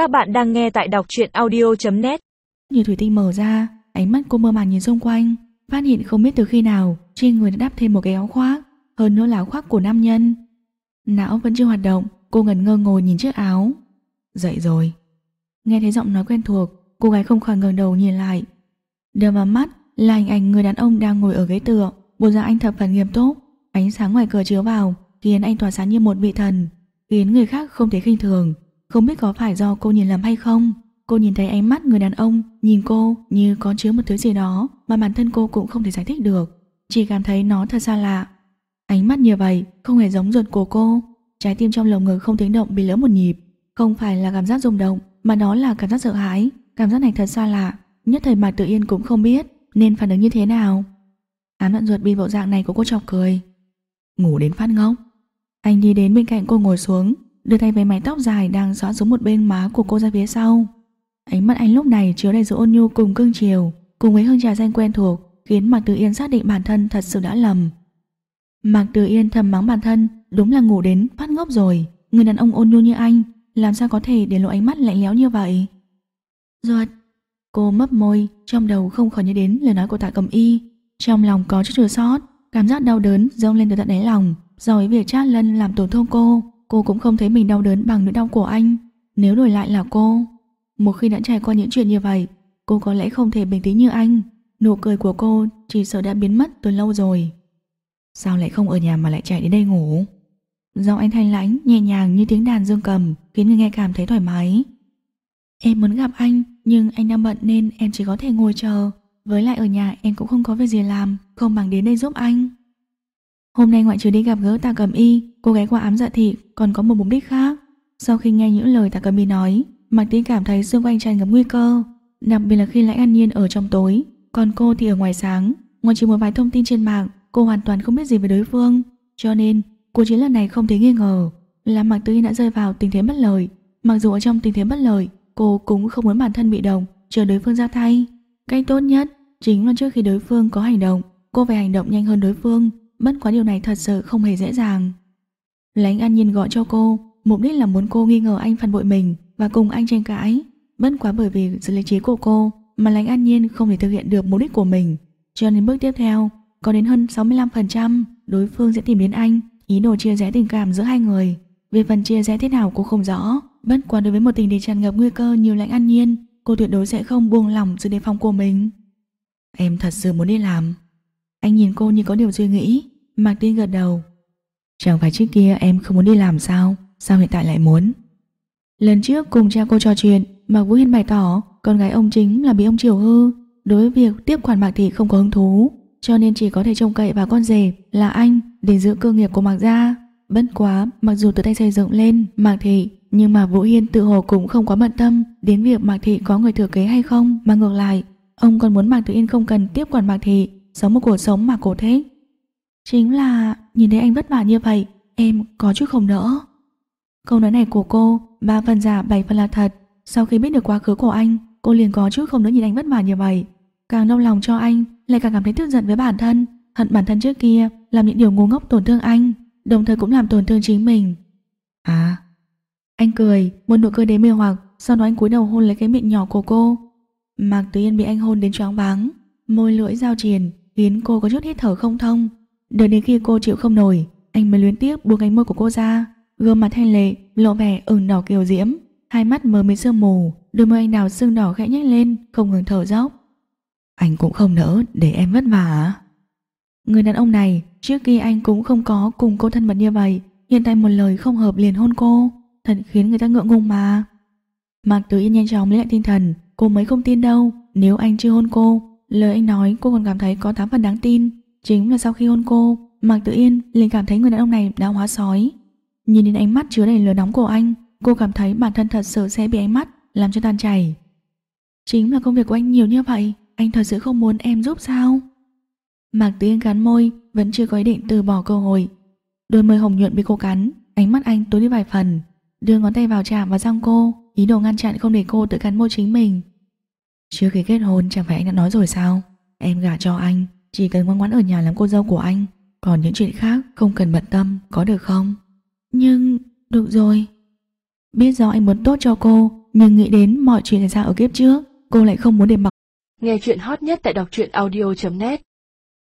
Các bạn đang nghe tại đọc truyện audio.net Như thủy tinh mở ra, ánh mắt cô mơ màng nhìn xung quanh, phát hiện không biết từ khi nào trên người đã đắp thêm một cái áo khoác, hơn nữa là áo khoác của nam nhân. Não vẫn chưa hoạt động, cô ngẩn ngơ ngồi nhìn chiếc áo. Dậy rồi. Nghe thấy giọng nói quen thuộc, cô gái không khỏi ngẩng đầu nhìn lại. Đập vào mắt là hình ảnh người đàn ông đang ngồi ở ghế tựa, bộ dạng anh thập phần nghiêm túc, ánh sáng ngoài cửa chiếu vào khiến anh tỏa sáng như một vị thần, khiến người khác không thể khinh thường. Không biết có phải do cô nhìn lầm hay không, cô nhìn thấy ánh mắt người đàn ông nhìn cô như có chứa một thứ gì đó mà bản thân cô cũng không thể giải thích được, chỉ cảm thấy nó thật xa lạ. Ánh mắt như vậy không hề giống ruột của cô, trái tim trong lồng ngực không tiếng động bị lỡ một nhịp, không phải là cảm giác rung động mà đó là cảm giác sợ hãi, cảm giác này thật xa lạ, nhất thời Mạc Tự Yên cũng không biết nên phản ứng như thế nào. Ám đoạn ruột bị bộ dạng này của cô chọc cười. Ngủ đến phát ngốc. Anh đi đến bên cạnh cô ngồi xuống, đưa tay về mái tóc dài đang xõa xuống một bên má của cô ra phía sau. Ánh mắt anh lúc này chứa đầy sự ôn nhu cùng cưng chiều, cùng với hương trà xanh quen thuộc, khiến Mạc Từ Yên xác định bản thân thật sự đã lầm. Mạc Từ Yên thầm mắng bản thân, đúng là ngủ đến phát ngốc rồi, người đàn ông ôn nhu như anh, làm sao có thể để lộ ánh mắt lạnh lẽo như vậy? Ruột, cô mấp môi, trong đầu không khỏi nhớ đến lời nói của Tạ Cầm Y, trong lòng có chút chua sót, cảm giác đau đớn dâng lên từ tận đáy lòng, do với việc Trác Lân làm tổn thương cô, cô cũng không thấy mình đau đớn bằng nỗi đau của anh. Nếu đổi lại là cô, một khi đã trải qua những chuyện như vậy, cô có lẽ không thể bình tĩnh như anh. Nụ cười của cô chỉ sợ đã biến mất từ lâu rồi. Sao lại không ở nhà mà lại chạy đến đây ngủ? Giọng anh thanh lãnh, nhẹ nhàng như tiếng đàn dương cầm, khiến người nghe cảm thấy thoải mái. Em muốn gặp anh, nhưng anh đang bận nên em chỉ có thể ngồi chờ. Với lại ở nhà em cũng không có việc gì làm, không bằng đến đây giúp anh. Hôm nay ngoại trừ đi gặp gỡ Tạ Cẩm Y, cô gái qua ám dạ thị còn có một mục đích khác. Sau khi nghe những lời Tạ Cẩm Y nói, Mạc Tĩnh cảm thấy xung quanh tràn ngập nguy cơ, đặc biệt là khi Lãnh An Nhiên ở trong tối, còn cô thì ở ngoài sáng. Ngoài chỉ một vài thông tin trên mạng, cô hoàn toàn không biết gì về đối phương, cho nên cuộc chiến lần này không thể nghi ngờ là Mạc Tĩnh đã rơi vào tình thế bất lợi. Mặc dù ở trong tình thế bất lợi, cô cũng không muốn bản thân bị động, chờ đối phương ra tay. Cách tốt nhất chính là trước khi đối phương có hành động, cô phải hành động nhanh hơn đối phương, bất quá điều này thật sự không hề dễ dàng. Lãnh An Nhiên gọi cho cô, mục đích là muốn cô nghi ngờ anh phản bội mình và cùng anh tranh cãi. Bất quá bởi vì sự lý trí của cô mà Lãnh An Nhiên không thể thực hiện được mục đích của mình. Cho nên bước tiếp theo, có đến hơn 65% đối phương sẽ tìm đến anh, ý đồ chia rẽ tình cảm giữa hai người. Về phần chia rẽ thế nào cô không rõ, bất quá đối với một tình để tràn ngập nguy cơ nhiều Lãnh An Nhiên, cô tuyệt đối sẽ không buông lỏng sự đề phòng của mình. Em thật sự muốn đi làm. Anh nhìn cô như có điều suy nghĩ, Mạc Tiên gật đầu. Chẳng phải trước kia em không muốn đi làm sao, sao hiện tại lại muốn? Lần trước cùng cha cô trò chuyện, Mạc Vũ Hiên bày tỏ con gái ông chính là bị ông chiều hư. Đối với việc tiếp quản Mạc Thị không có hứng thú, cho nên chỉ có thể trông cậy vào con rể là anh để giữ cơ nghiệp của Mạc Gia. Bất quá, mặc dù từ tay xây dựng lên Mạc Thị, nhưng mà Vũ Hiên tự hồ cũng không quá bận tâm đến việc Mạc Thị có người thừa kế hay không, mà ngược lại, ông còn muốn Mạc Tử Yên không cần tiếp quản Mạc Thị, sống một cuộc sống mà cô thích. Chính là nhìn thấy anh vất vả như vậy, em có chút không nỡ. Câu nói này của cô, ba phần giả bảy phần là thật. Sau khi biết được quá khứ của anh, cô liền có chút không nỡ nhìn anh vất vả như vậy. Càng đau lòng cho anh, lại càng cảm thấy tức giận với bản thân, hận bản thân trước kia làm những điều ngu ngốc tổn thương anh, đồng thời cũng làm tổn thương chính mình. À, anh cười, một nụ cười đến mê hoặc, sau đó anh cúi đầu hôn lấy cái miệng nhỏ của cô. Mạc Tử Yên bị anh hôn đến choáng váng, môi lưỡi giao triền, khiến cô có chút hít thở không thông. Đợi đến khi cô chịu không nổi, anh mới luyến tiếc buông cánh môi của cô ra, gương mặt thanh lệ, lộ vẻ ửng đỏ kiều diễm, hai mắt mờ mịt sương mù, đôi môi anh đào sưng đỏ khẽ nhếch lên, không ngừng thở dốc. Anh cũng không nỡ để em vất vả. À? Người đàn ông này, trước khi anh cũng không có cùng cô thân mật như vậy, hiện tại một lời không hợp liền hôn cô, thật khiến người ta ngượng ngùng mà. Mạc Tử Yên nhanh chóng lấy lại tinh thần, cô mới không tin đâu, nếu anh chưa hôn cô, lời anh nói cô còn cảm thấy có tám phần đáng tin. Chính là sau khi hôn cô, Mạc Tử Yên liền cảm thấy người đàn ông này đã hóa sói. Nhìn đến ánh mắt chứa đầy lửa nóng của anh, cô cảm thấy bản thân thật sự sẽ bị ánh mắt làm cho tan chảy. Chính là công việc của anh nhiều như vậy, anh thật sự không muốn em giúp sao? Mạc Tử Yên cắn môi, vẫn chưa có ý định từ bỏ cơ hội. Đôi môi hồng nhuận bị cô cắn, ánh mắt anh tối đi vài phần, đưa ngón tay vào chạm vào răng cô, ý đồ ngăn chặn không để cô tự cắn môi chính mình. Trước khi kết hôn chẳng phải anh đã nói rồi sao? Em gả cho anh, chỉ cần ngoan ngoãn ở nhà làm cô dâu của anh. Còn những chuyện khác không cần bận tâm Có được không? Nhưng được rồi. Biết rõ anh muốn tốt cho cô Nhưng nghĩ đến mọi chuyện xảy ra ở kiếp trước Cô lại không muốn để mặc Nghe chuyện hot nhất tại đọc truyện audio.net